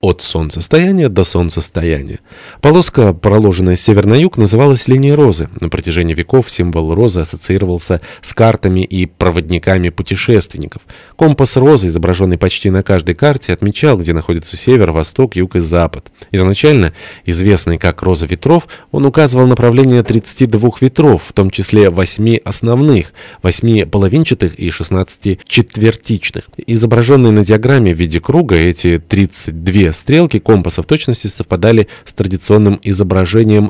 от солнцестояния до солнцестояния. Полоска, проложенная с север на юг, называлась линией розы. На протяжении веков символ розы ассоциировался с картами и проводниками путешественников. Компас розы, изображенный почти на каждой карте, отмечал, где находится север, восток, юг и запад. Изначально, известный как роза ветров, он указывал направление 32 ветров, в том числе 8 основных, 8 половинчатых и 16 четвертичных. Изображенные на диаграмме в виде круга, эти 32 стрелки компаса в точности совпадали с традиционным изображением